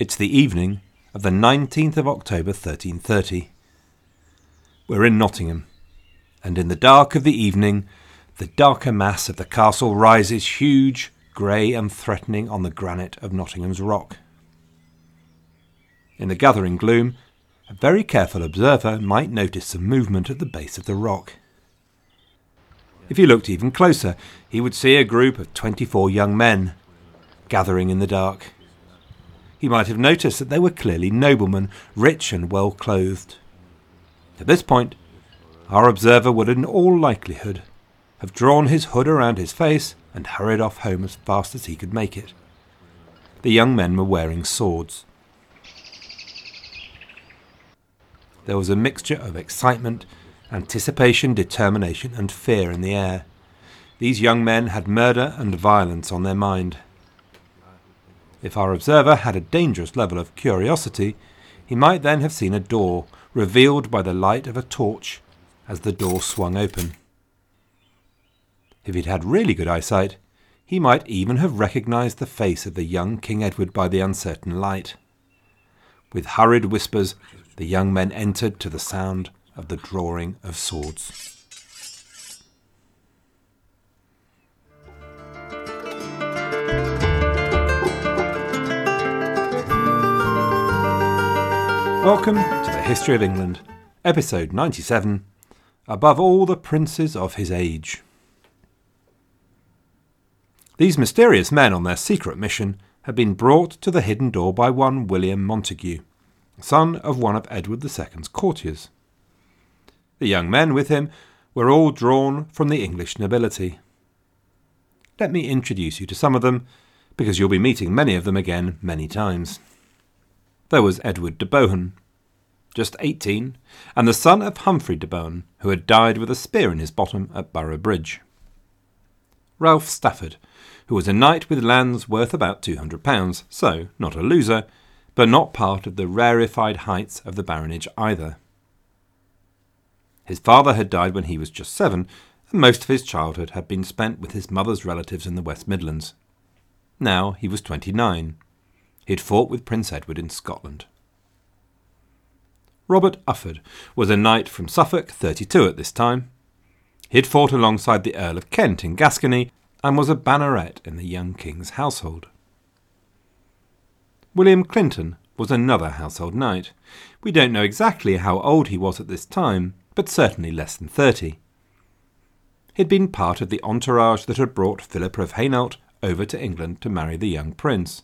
It's the evening of the 19th of October 1330. We're in Nottingham, and in the dark of the evening, the darker mass of the castle rises huge, grey, and threatening on the granite of Nottingham's rock. In the gathering gloom, a very careful observer might notice some movement at the base of the rock. If he looked even closer, he would see a group of 24 young men gathering in the dark. He might have noticed that they were clearly noblemen, rich and well clothed. At this point, our observer would in all likelihood have drawn his hood around his face and hurried off home as fast as he could make it. The young men were wearing swords. There was a mixture of excitement anticipation, determination, and fear in the air. These young men had murder and violence on their mind. If our observer had a dangerous level of curiosity, he might then have seen a door revealed by the light of a torch as the door swung open. If he'd had really good eyesight, he might even have recognized the face of the young King Edward by the uncertain light. With hurried whispers, the young men entered to the sound of the drawing of swords. Welcome to the History of England, episode 97 Above All the Princes of His Age. These mysterious men on their secret mission had been brought to the hidden door by one William Montague, son of one of Edward II's courtiers. The young men with him were all drawn from the English nobility. Let me introduce you to some of them, because you'll be meeting many of them again many times. There was Edward de Bohun, just eighteen, and the son of Humphrey de Bohun, who had died with a spear in his bottom at Boroughbridge. Ralph Stafford, who was a knight with lands worth about two hundred pounds, so not a loser, but not part of the rarefied heights of the baronage either. His father had died when he was just seven, and most of his childhood had been spent with his mother's relatives in the West Midlands. Now he was twenty nine. He had fought with Prince Edward in Scotland. Robert Ufford was a knight from Suffolk, thirty two at this time. He had fought alongside the Earl of Kent in Gascony and was a banneret in the young king's household. William Clinton was another household knight. We don't know exactly how old he was at this time, but certainly less than thirty. He had been part of the entourage that had brought Philippa of Hainault over to England to marry the young prince.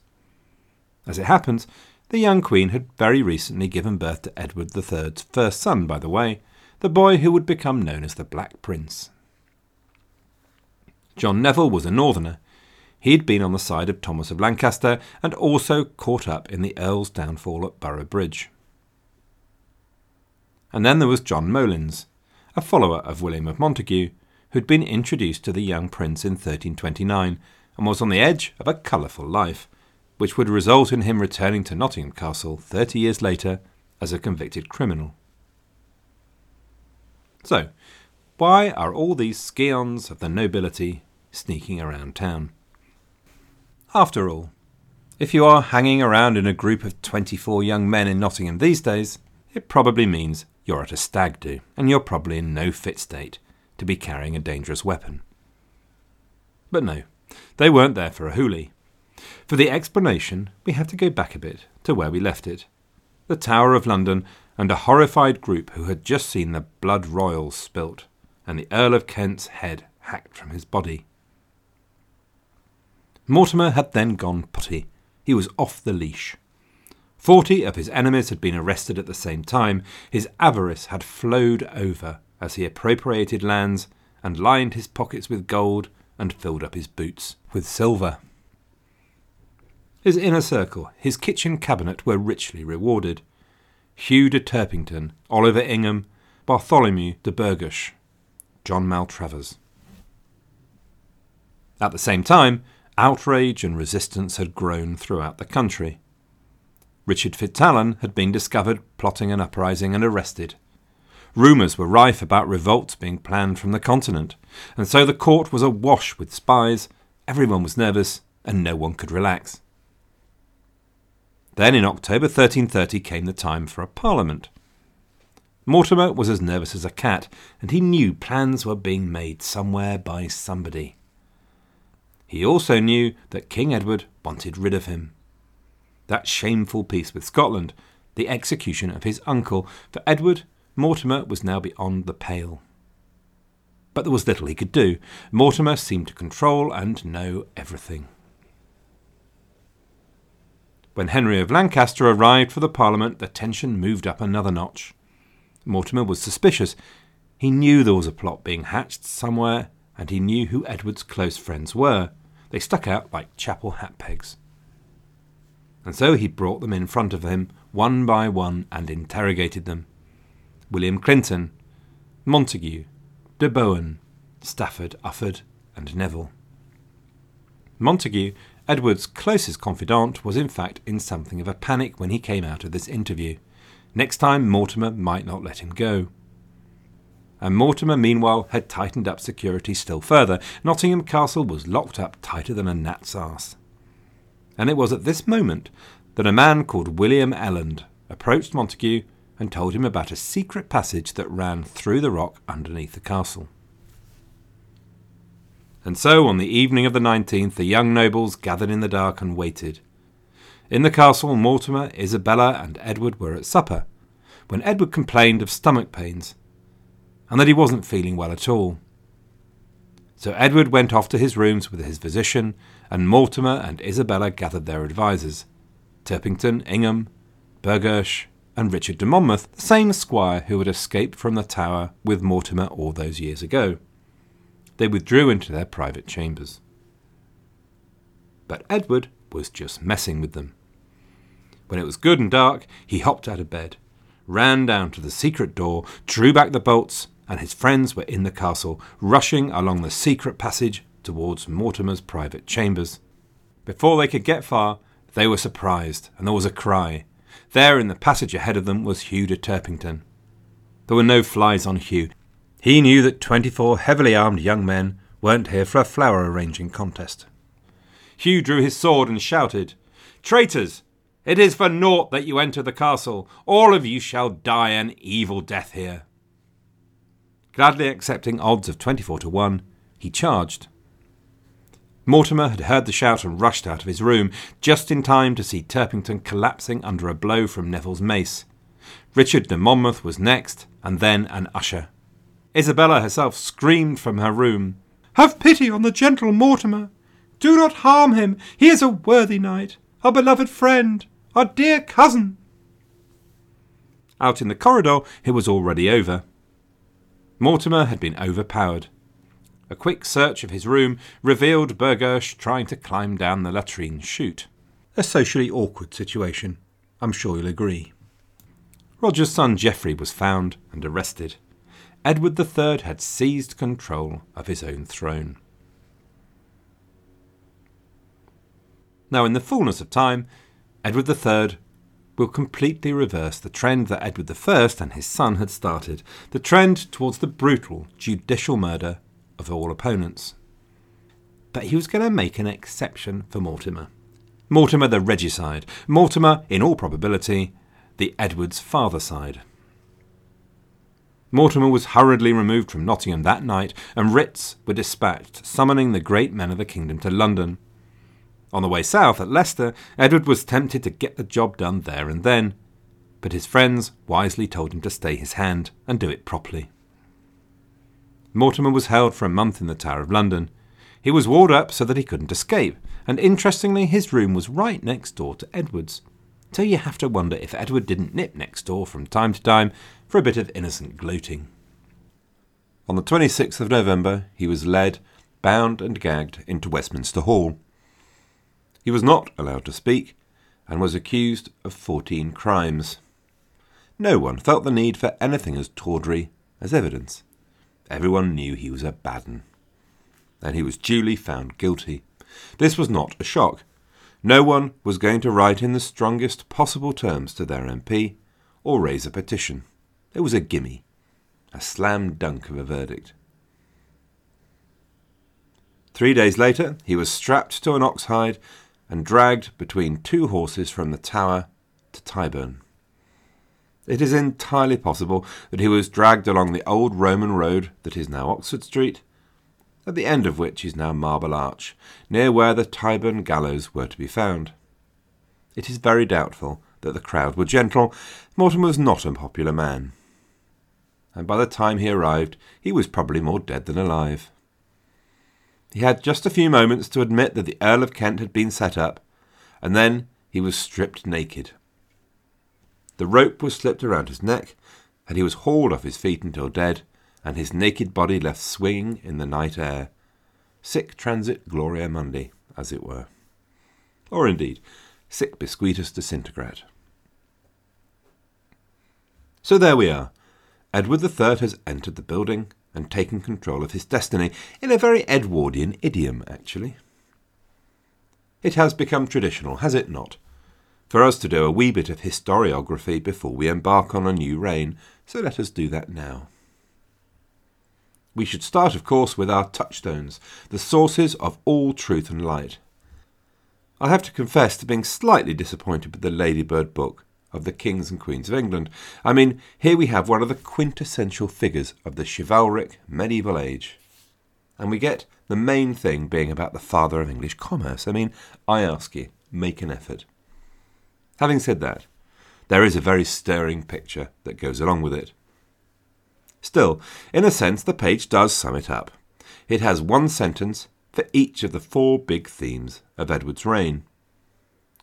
As it happens, the young queen had very recently given birth to Edward III's first son, by the way, the boy who would become known as the Black Prince. John Neville was a northerner. He'd been on the side of Thomas of Lancaster and also caught up in the Earl's downfall at Boroughbridge. And then there was John Molins, a follower of William of Montague, who'd been introduced to the young prince in 1329 and was on the edge of a colourful life, which would result in him returning to Nottingham Castle 30 years later as a convicted criminal. So, why are all these scions of the nobility sneaking around town? After all, if you are hanging around in a group of 24 young men in Nottingham these days, it probably means you're at a stag do, and you're probably in no fit state to be carrying a dangerous weapon. But no, they weren't there for a hoolie. For the explanation, we have to go back a bit to where we left it the Tower of London and a horrified group who had just seen the blood royal spilt and the Earl of Kent's head hacked from his body. Mortimer had then gone putty. He was off the leash. Forty of his enemies had been arrested at the same time. His avarice had flowed over as he appropriated lands and lined his pockets with gold and filled up his boots with silver. His inner circle, his kitchen cabinet, were richly rewarded. Hugh de Turpington, Oliver Ingham, Bartholomew de Burghersh, John Maltravers. At the same time, outrage and resistance had grown throughout the country. Richard FitzAlan had been discovered plotting an uprising and arrested. Rumours were rife about revolts being planned from the continent, and so the court was awash with spies, everyone was nervous, and no one could relax. Then in October 1330 came the time for a parliament. Mortimer was as nervous as a cat, and he knew plans were being made somewhere by somebody. He also knew that King Edward wanted rid of him. That shameful peace with Scotland, the execution of his uncle, for Edward, Mortimer was now beyond the pale. But there was little he could do. Mortimer seemed to control and know everything. When Henry of Lancaster arrived for the Parliament, the tension moved up another notch. Mortimer was suspicious. He knew there was a plot being hatched somewhere, and he knew who Edward's close friends were. They stuck out like chapel hat pegs. And so he brought them in front of him, one by one, and interrogated them. William Clinton, Montague, de Bohun, Stafford, Ufford, and Neville. Montague, Edward's closest confidant, was in fact in something of a panic when he came out of this interview. Next time, Mortimer might not let him go. And Mortimer, meanwhile, had tightened up security still further. Nottingham Castle was locked up tighter than a gnat's arse. And it was at this moment that a man called William Elland approached Montague and told him about a secret passage that ran through the rock underneath the castle. And so, on the evening of the nineteenth, the young nobles gathered in the dark and waited. In the castle, Mortimer, Isabella, and Edward were at supper, when Edward complained of stomach pains, and that he wasn't feeling well at all. So Edward went off to his rooms with his physician, and Mortimer and Isabella gathered their advisers Turpington, Ingham, Burghersh, and Richard de Monmouth, the same squire who had escaped from the tower with Mortimer all those years ago. They withdrew into their private chambers. But Edward was just messing with them. When it was good and dark, he hopped out of bed, ran down to the secret door, drew back the bolts, and his friends were in the castle, rushing along the secret passage towards Mortimer's private chambers. Before they could get far, they were surprised, and there was a cry. There in the passage ahead of them was Hugh de Turpington. There were no flies on Hugh. He knew that twenty four heavily armed young men weren't here for a flower arranging contest. Hugh drew his sword and shouted, Traitors! It is for naught that you enter the castle. All of you shall die an evil death here. Gladly accepting odds of 24 to 1, he charged. Mortimer had heard the shout and rushed out of his room, just in time to see Turpington collapsing under a blow from Neville's mace. Richard de Monmouth was next, and then an usher. Isabella herself screamed from her room, Have pity on the gentle Mortimer! Do not harm him. He is a worthy knight, our beloved friend, our dear cousin. Out in the corridor, it was already over. Mortimer had been overpowered. A quick search of his room revealed Burghersh trying to climb down the latrine chute. A socially awkward situation, I'm sure you'll agree. Roger's son Geoffrey was found and arrested. Edward III had seized control of his own throne. Now, in the fullness of time, Edward III will completely reverse the trend that Edward I and his son had started the trend towards the brutal judicial murder of all opponents. But he was going to make an exception for Mortimer. Mortimer the regicide, Mortimer, in all probability, the Edward's father side. Mortimer was hurriedly removed from Nottingham that night, and writs were dispatched summoning the great men of the kingdom to London. On the way south at Leicester, Edward was tempted to get the job done there and then, but his friends wisely told him to stay his hand and do it properly. Mortimer was held for a month in the Tower of London. He was walled up so that he couldn't escape, and interestingly, his room was right next door to Edward's. So you have to wonder if Edward didn't nip next door from time to time for a bit of innocent gloating. On the 26th of November, he was led, bound and gagged, into Westminster Hall. He was not allowed to speak and was accused of fourteen crimes. No one felt the need for anything as tawdry as evidence. Everyone knew he was a bad un. And he was duly found guilty. This was not a shock. No one was going to write in the strongest possible terms to their MP or raise a petition. It was a gimme, a slam dunk of a verdict. Three days later, he was strapped to an ox hide and dragged between two horses from the Tower to Tyburn. It is entirely possible that he was dragged along the old Roman road that is now Oxford Street, at the end of which is now Marble Arch, near where the Tyburn gallows were to be found. It is very doubtful that the crowd were gentle. Mortimer was not a popular man. And by the time he arrived, he was probably more dead than alive. He had just a few moments to admit that the Earl of Kent had been set up, and then he was stripped naked. The rope was slipped around his neck, and he was hauled off his feet until dead, and his naked body left swinging in the night air. Sic transit gloria mundi, as it were. Or indeed, sic biscuitus disintegrat. So there we are. Edward III has entered the building and taken control of his destiny, in a very Edwardian idiom, actually. It has become traditional, has it not, for us to do a wee bit of historiography before we embark on a new reign, so let us do that now. We should start, of course, with our touchstones, the sources of all truth and light. I have to confess to being slightly disappointed with the Ladybird book of the kings and queens of England. I mean, here we have one of the quintessential figures of the chivalric medieval age. And we get the main thing being about the father of English commerce. I mean, I ask you, make an effort. Having said that, there is a very stirring picture that goes along with it. Still, in a sense, the page does sum it up. It has one sentence for each of the four big themes of Edward's reign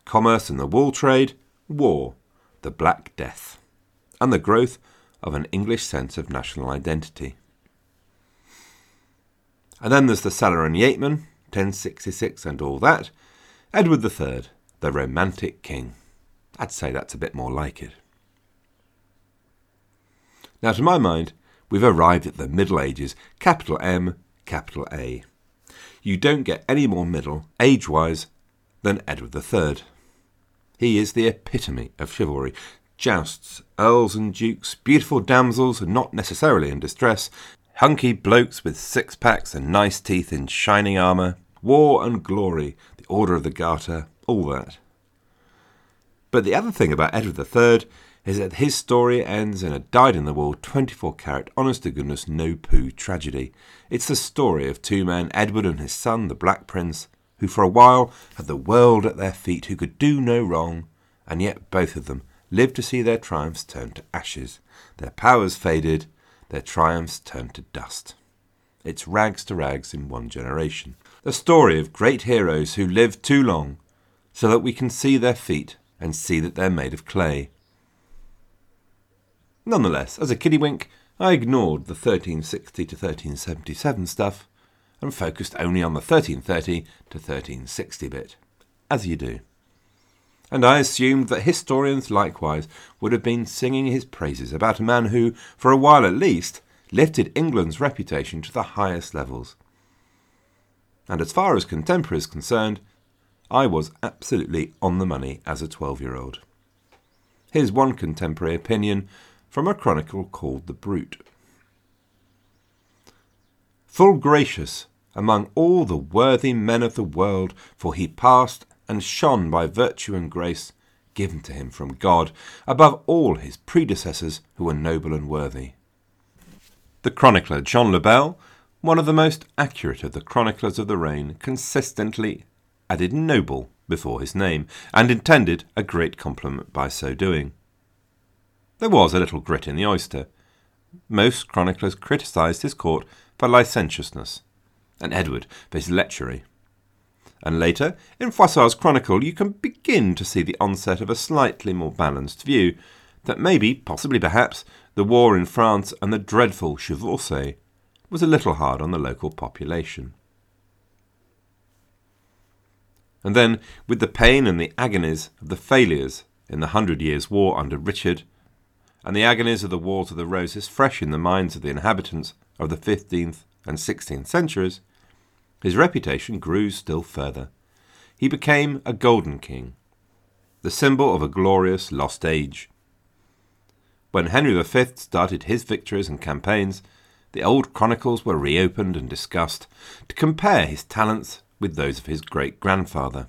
commerce and the wool trade, war, the Black Death, and the growth of an English sense of national identity. And then there's the Sellar and Yeatman, 1066 and all that, Edward III, the Romantic King. I'd say that's a bit more like it. Now, to my mind, we've arrived at the Middle Ages, capital M, capital A. You don't get any more middle, age wise, than Edward III. He is the epitome of chivalry. Jousts, earls and dukes, beautiful damsels not necessarily in distress, hunky blokes with six packs and nice teeth in shining armour, war and glory, the Order of the Garter, all that. But the other thing about Edward III is that his story ends in a dyed in the wool 24 carat honest to goodness no poo tragedy. It's the story of two men, Edward and his son, the Black Prince, who for a while had the world at their feet, who could do no wrong, and yet both of them lived to see their triumphs turned to ashes, their powers faded, their triumphs turned to dust. It's rags to rags in one generation. The story of great heroes who lived too long so that we can see their feet and see that they're made of clay. Nonetheless, as a kiddywink, I ignored the 1360 to 1377 stuff and focused only on the 1330 to 1360 bit, as you do. And I assumed that historians likewise would have been singing his praises about a man who, for a while at least, lifted England's reputation to the highest levels. And as far as contemporary is concerned, I was absolutely on the money as a 12 year old. Here's one contemporary opinion from a chronicle called The Brut. Full gracious among all the worthy men of the world, for he passed and shone by virtue and grace given to him from God, above all his predecessors who were noble and worthy. The chronicler John Lebel, one of the most accurate of the chroniclers of the reign, consistently added noble before his name, and intended a great compliment by so doing. There was a little grit in the oyster. Most chroniclers criticised his court for licentiousness, and Edward for his lechery. And later, in Froissart's chronicle, you can begin to see the onset of a slightly more balanced view that maybe, possibly perhaps, the war in France and the dreadful chevauchée was a little hard on the local population. And then, with the pain and the agonies of the failures in the Hundred Years' War under Richard, and the agonies of the Wars of the Roses fresh in the minds of the inhabitants of the 15th and 16th centuries, his reputation grew still further. He became a golden king, the symbol of a glorious lost age. When Henry V started his victories and campaigns, the old chronicles were reopened and discussed to compare his talents with those of his great grandfather.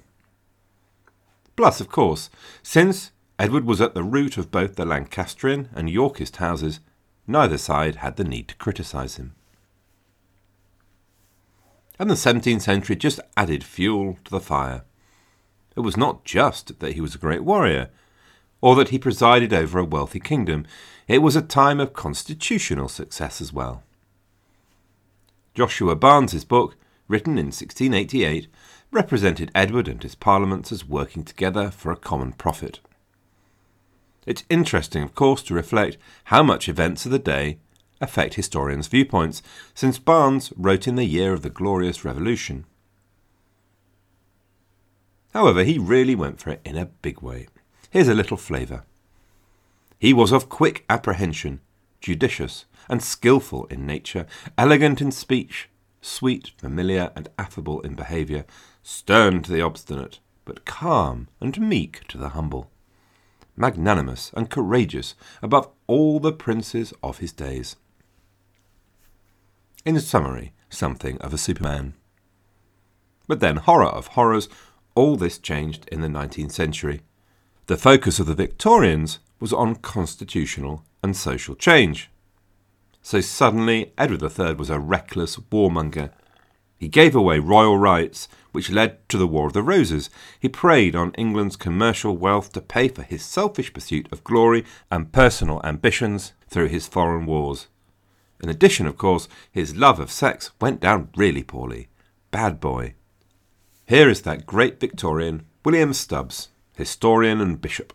Plus, of course, since Edward was at the root of both the Lancastrian and Yorkist houses, neither side had the need to criticise him. And the 17th century just added fuel to the fire. It was not just that he was a great warrior, or that he presided over a wealthy kingdom, it was a time of constitutional success as well. Joshua Barnes's book, written in 1688, represented Edward and his parliaments as working together for a common profit. It's interesting, of course, to reflect how much events of the day affect historians' viewpoints, since Barnes wrote in the year of the Glorious Revolution. However, he really went for it in a big way. Here's a little flavour. He was of quick apprehension, judicious and skilful in nature, elegant in speech, sweet, familiar, and affable in behaviour, stern to the obstinate, but calm and meek to the humble, magnanimous and courageous above all the princes of his days. In summary, something of a superman. But then, horror of horrors, all this changed in the 19th century. The focus of the Victorians was on constitutional and social change. So suddenly, Edward III was a reckless warmonger. He gave away royal rights, which led to the War of the Roses. He preyed on England's commercial wealth to pay for his selfish pursuit of glory and personal ambitions through his foreign wars. In addition, of course, his love of sex went down really poorly. Bad boy. Here is that great Victorian, William Stubbs, historian and bishop.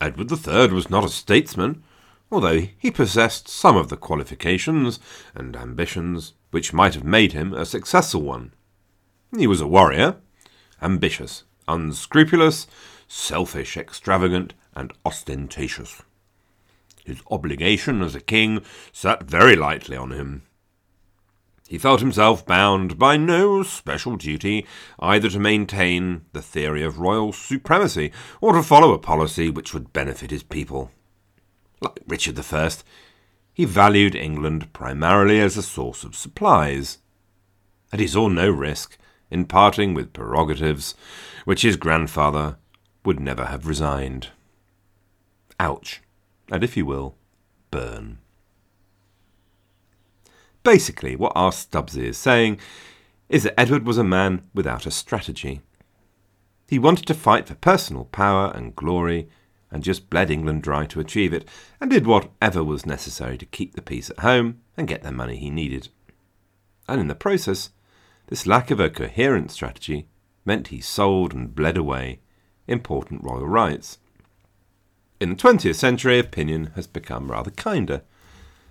Edward III was not a statesman, although he possessed some of the qualifications and ambitions which might have made him a successful one. He was a warrior, ambitious, unscrupulous, selfish, extravagant, and ostentatious. His obligation as a king sat very lightly on him. He felt himself bound by no special duty either to maintain the theory of royal supremacy or to follow a policy which would benefit his people. Like Richard I, he valued England primarily as a source of supplies, and he saw no risk in parting with prerogatives which his grandfather would never have resigned. Ouch, and if you will, burn. Basically, what R. Stubbsy is saying is that Edward was a man without a strategy. He wanted to fight for personal power and glory and just bled England dry to achieve it, and did whatever was necessary to keep the peace at home and get the money he needed. And in the process, this lack of a coherent strategy meant he sold and bled away important royal rights. In the 20th century, opinion has become rather kinder.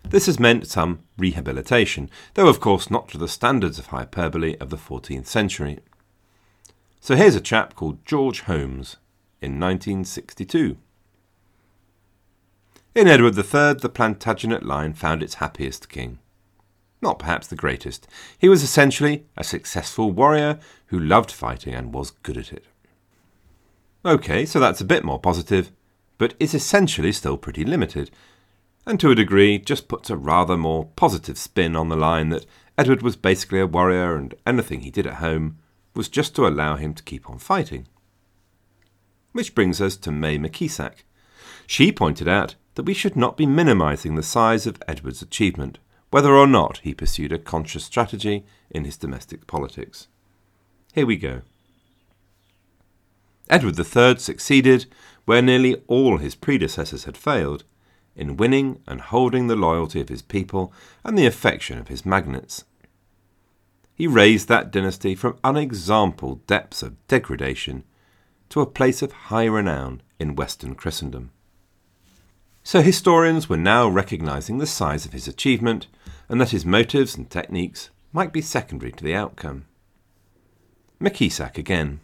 This has meant some rehabilitation, though of course not to the standards of hyperbole of the 14th century. So here's a chap called George Holmes in 1962. In Edward III, the Plantagenet line found its happiest king. Not perhaps the greatest. He was essentially a successful warrior who loved fighting and was good at it. OK, so that's a bit more positive, but is essentially still pretty limited, and to a degree just puts a rather more positive spin on the line that Edward was basically a warrior and anything he did at home was just to allow him to keep on fighting. Which brings us to May McKisack. She pointed out that we should not be minimising the size of Edward's achievement, whether or not he pursued a conscious strategy in his domestic politics. Here we go. Edward III succeeded where nearly all his predecessors had failed in winning and holding the loyalty of his people and the affection of his magnates. He raised that dynasty from unexampled depths of degradation to a place of high renown in Western Christendom. So historians were now recognizing the size of his achievement and that his motives and techniques might be secondary to the outcome. McKisack again.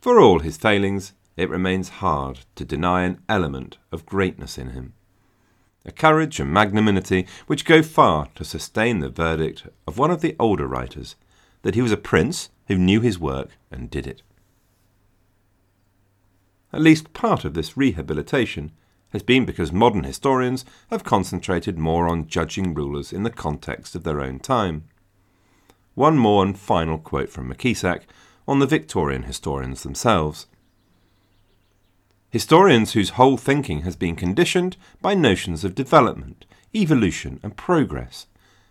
For all his failings, it remains hard to deny an element of greatness in him. A courage and magnanimity which go far to sustain the verdict of one of the older writers that he was a prince who knew his work and did it. At least part of this rehabilitation has been because modern historians have concentrated more on judging rulers in the context of their own time. One more and final quote from McKisack on the Victorian historians themselves. Historians whose whole thinking has been conditioned by notions of development, evolution, and progress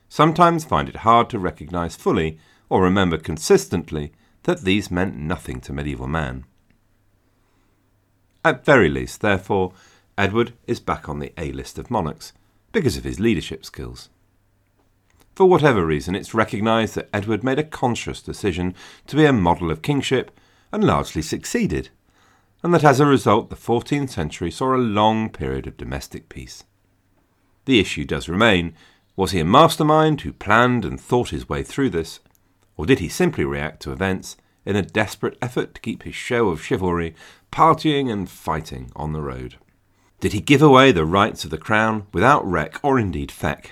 sometimes find it hard to recognize fully or remember consistently that these meant nothing to medieval man. At very least, therefore, Edward is back on the A list of monarchs because of his leadership skills. For whatever reason, it's recognised that Edward made a conscious decision to be a model of kingship and largely succeeded and that as a result the 14th century saw a long period of domestic peace. The issue does remain was he a mastermind who planned and thought his way through this, or did he simply react to events in a desperate effort to keep his show of chivalry, partying and fighting on the road? Did he give away the rights of the crown without wreck or indeed feck?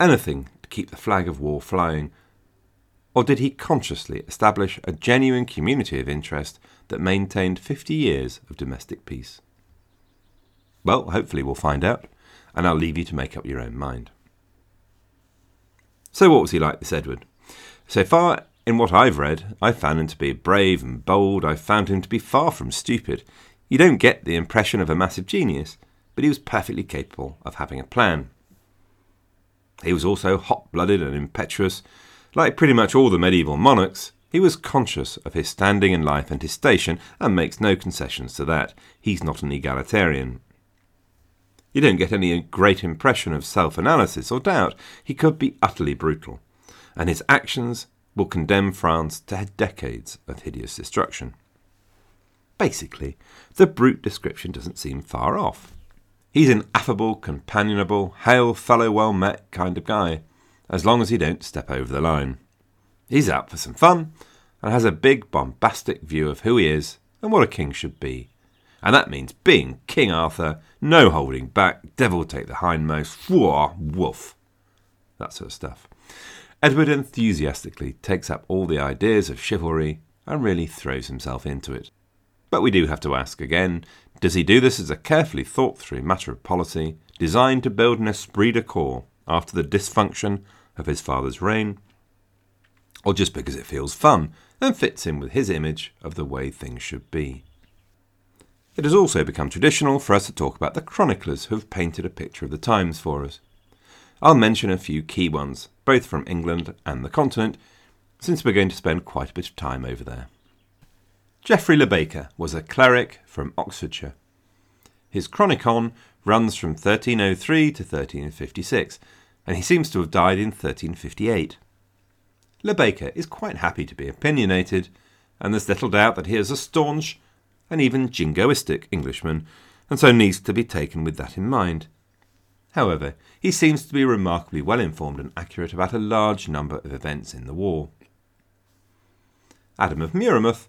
Anything to keep the flag of war flying? Or did he consciously establish a genuine community of interest that maintained 50 years of domestic peace? Well, hopefully we'll find out, and I'll leave you to make up your own mind. So, what was he like, this Edward? So far, in what I've read, I've found him to be brave and bold. I've found him to be far from stupid. You don't get the impression of a massive genius, but he was perfectly capable of having a plan. He was also hot blooded and impetuous. Like pretty much all the medieval monarchs, he was conscious of his standing in life and his station, and makes no concessions to that. He's not an egalitarian. You don't get any great impression of self analysis or doubt. He could be utterly brutal, and his actions will condemn France to decades of hideous destruction. Basically, the brute description doesn't seem far off. He's an affable, companionable, hail fellow well met kind of guy, as long as he don't step over the line. He's out for some fun and has a big bombastic view of who he is and what a king should be. And that means being King Arthur, no holding back, devil take the hindmost, whoa, woof. That sort of stuff. Edward enthusiastically takes up all the ideas of chivalry and really throws himself into it. But we do have to ask again does he do this as a carefully thought through matter of policy, designed to build an esprit de corps after the dysfunction of his father's reign? or just because it feels fun and fits in with his image of the way things should be. It has also become traditional for us to talk about the chroniclers who have painted a picture of the times for us. I'll mention a few key ones, both from England and the continent, since we're going to spend quite a bit of time over there. Geoffrey le Baker was a cleric from Oxfordshire. His Chronicon runs from 1303 to 1356, and he seems to have died in 1358. Le Baker is quite happy to be opinionated, and there's little doubt that he is a staunch and even jingoistic Englishman, and so needs to be taken with that in mind. However, he seems to be remarkably well informed and accurate about a large number of events in the war. Adam of Murimuth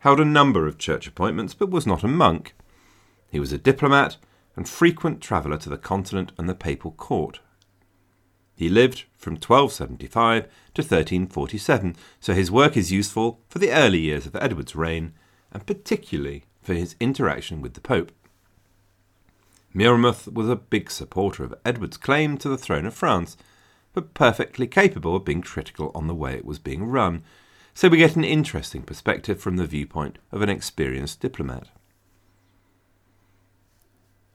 held a number of church appointments but was not a monk. He was a diplomat and frequent traveller to the continent and the papal court. He lived from 1275 to 1347, so his work is useful for the early years of Edward's reign, and particularly for his interaction with the Pope. Murimuth was a big supporter of Edward's claim to the throne of France, but perfectly capable of being critical on the way it was being run, so we get an interesting perspective from the viewpoint of an experienced diplomat.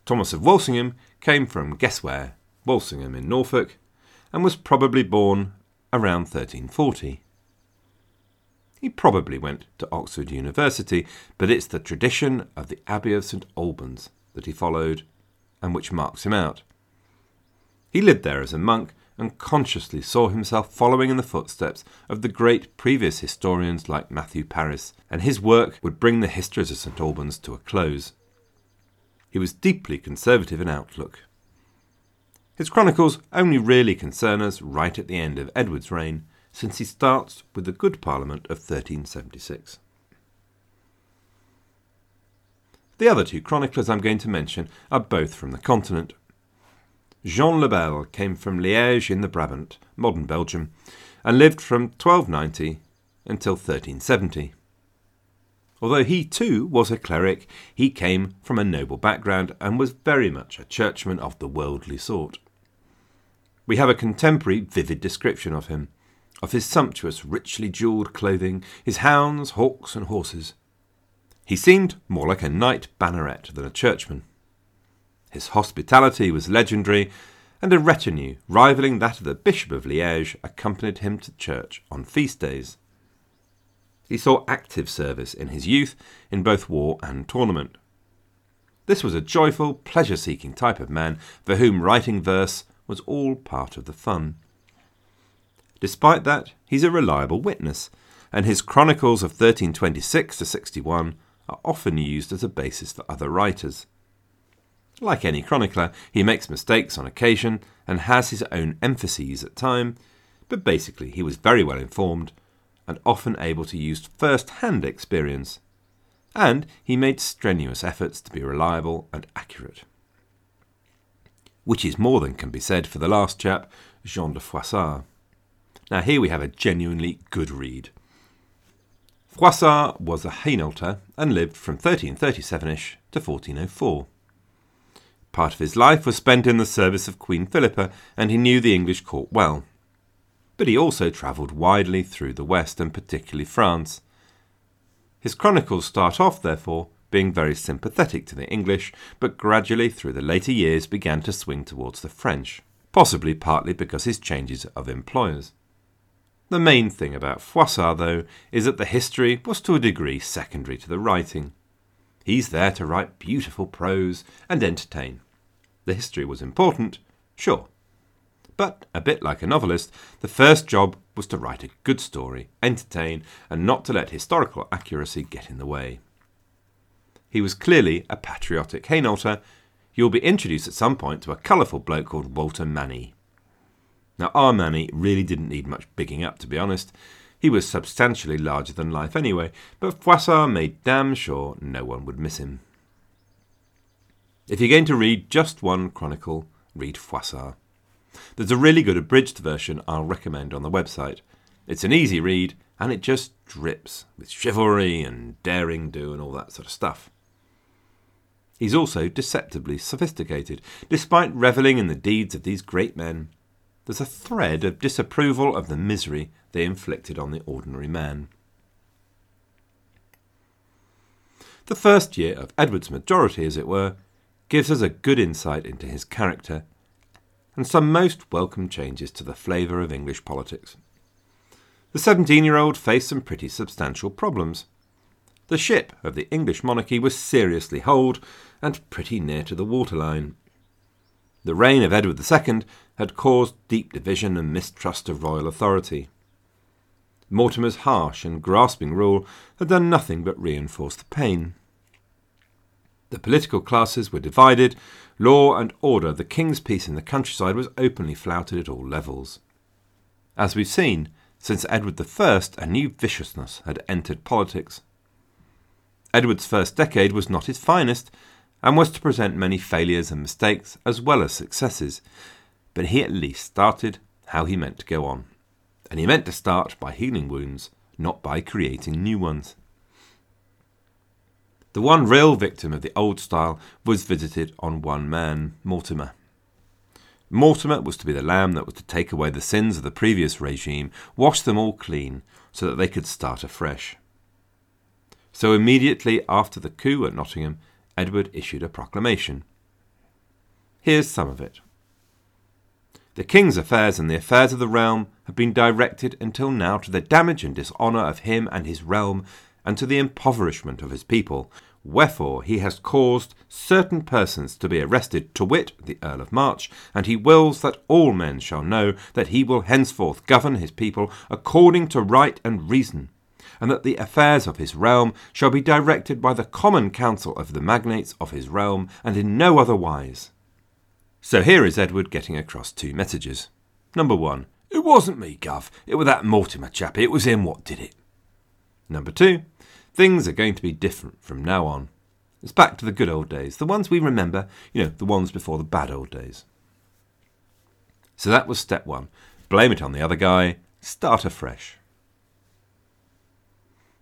Thomas of Walsingham came from guess where? Walsingham in Norfolk, and was probably born around 1340. He probably went to Oxford University, but it's the tradition of the Abbey of St Albans that he followed and which marks him out. He lived there as a monk and consciously saw himself following in the footsteps of the great previous historians like Matthew Paris, and his work would bring the histories of St Albans to a close. He was deeply conservative in outlook. His chronicles only really concern us right at the end of Edward's reign, since he starts with the Good Parliament of 1376. The other two chroniclers I'm going to mention are both from the continent. Jean le Bel came from Liège in the Brabant, modern Belgium, and lived from 1290 until 1370. Although he too was a cleric, he came from a noble background and was very much a churchman of the worldly sort. We have a contemporary vivid description of him, of his sumptuous, richly jewelled clothing, his hounds, hawks, and horses. He seemed more like a knight banneret than a churchman. His hospitality was legendary, and a retinue rivaling that of the Bishop of Liège accompanied him to church on feast days. He saw active service in his youth in both war and tournament. This was a joyful, pleasure seeking type of man for whom writing verse was all part of the fun. Despite that, he's a reliable witness, and his chronicles of 1326 to 61 are often used as a basis for other writers. Like any chronicler, he makes mistakes on occasion and has his own emphases at time, but basically he was very well informed and often able to use first hand experience. And he made strenuous efforts to be reliable and accurate. Which is more than can be said for the last chap, Jean de Froissart. Now, here we have a genuinely good read. Froissart was a Hainaulter and lived from 1337 ish to 1404. Part of his life was spent in the service of Queen Philippa, and he knew the English court well. But he also travelled widely through the West, and particularly France. His chronicles start off, therefore, being very sympathetic to the English, but gradually through the later years began to swing towards the French, possibly partly because his changes of employers. The main thing about Froissart, though, is that the history was to a degree secondary to the writing. He's there to write beautiful prose and entertain. The history was important, sure. But, a bit like a novelist, the first job was to write a good story, entertain, and not to let historical accuracy get in the way. He was clearly a patriotic Hainaulter. You'll be introduced at some point to a colourful bloke called Walter Manny. Now, our Manny really didn't need much bigging up, to be honest. He was substantially larger than life anyway, but Froissart made damn sure no one would miss him. If you're going to read just one chronicle, read Froissart. There's a really good abridged version I'll recommend on the website. It's an easy read, and it just drips with chivalry and daring do and all that sort of stuff. He's also deceptively sophisticated. Despite revelling in the deeds of these great men, there's a thread of disapproval of the misery they inflicted on the ordinary man. The first year of Edward's majority, as it were, gives us a good insight into his character and some most welcome changes to the flavour of English politics. The 17 year old faced some pretty substantial problems. The ship of the English monarchy was seriously holed and pretty near to the waterline. The reign of Edward II had caused deep division and mistrust of royal authority. Mortimer's harsh and grasping rule had done nothing but reinforce the pain. The political classes were divided, law and order, the king's peace in the countryside was openly flouted at all levels. As we've seen, since Edward I, a new viciousness had entered politics. Edward's first decade was not his finest, and was to present many failures and mistakes as well as successes, but he at least started how he meant to go on and he meant to start by healing wounds, not by creating new ones. The one real victim of the old style was visited on one man, Mortimer. Mortimer was to be the lamb that was to take away the sins of the previous regime, wash them all clean, so that they could start afresh. So immediately after the coup at Nottingham, Edward issued a proclamation. Here's some of it. The king's affairs and the affairs of the realm have been directed until now to the damage and dishonour of him and his realm, and to the impoverishment of his people. Wherefore he has caused certain persons to be arrested, to wit, the Earl of March, and he wills that all men shall know that he will henceforth govern his people according to right and reason, and that the affairs of his realm shall be directed by the common council of the magnates of his realm, and in no other wise. So here is Edward getting across two messages. Number one, it wasn't me, Gov. It was that Mortimer chap. It was him what did it. Number two, things are going to be different from now on. It's back to the good old days, the ones we remember, you know, the ones before the bad old days. So that was step one. Blame it on the other guy, start afresh.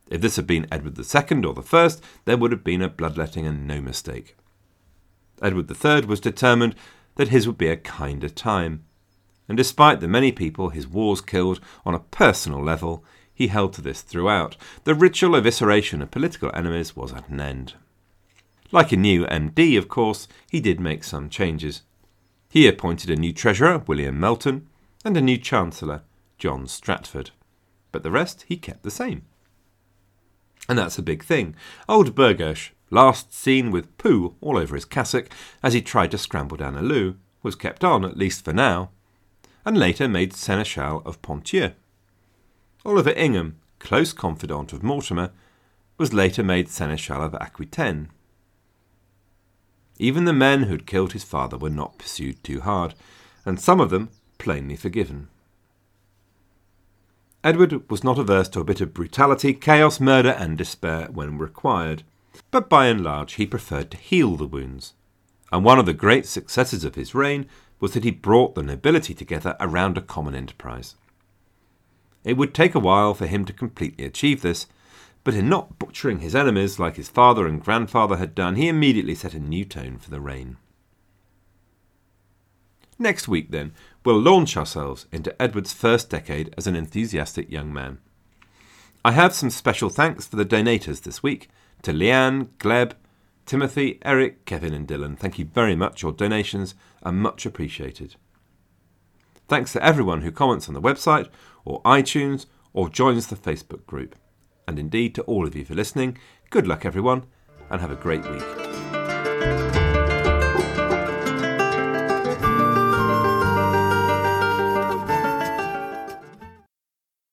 If this had been Edward II or the First, there would have been a bloodletting and no mistake. Edward III was determined that his would be a kinder time. And despite the many people his wars killed on a personal level, he held to this throughout. The ritual evisceration of political enemies was at an end. Like a new MD, of course, he did make some changes. He appointed a new treasurer, William Melton, and a new chancellor, John Stratford. But the rest he kept the same. And that's a big thing. Old Burghersh, last seen with poo all over his cassock as he tried to scramble down a loo, was kept on, at least for now, and later made Seneschal of Ponthieu. Oliver Ingham, close confidant of Mortimer, was later made Seneschal of Aquitaine. Even the men who'd killed his father were not pursued too hard, and some of them plainly forgiven. Edward was not averse to a bit of brutality, chaos, murder, and despair when required, but by and large he preferred to heal the wounds. And one of the great successes of his reign was that he brought the nobility together around a common enterprise. It would take a while for him to completely achieve this, but in not butchering his enemies like his father and grandfather had done, he immediately set a new tone for the reign. Next week, then, we'll launch ourselves into Edward's first decade as an enthusiastic young man. I have some special thanks for the donators this week to Leanne, Gleb, Timothy, Eric, Kevin, and Dylan. Thank you very much. Your donations are much appreciated. Thanks to everyone who comments on the website or iTunes or joins the Facebook group. And indeed to all of you for listening. Good luck, everyone, and have a great week.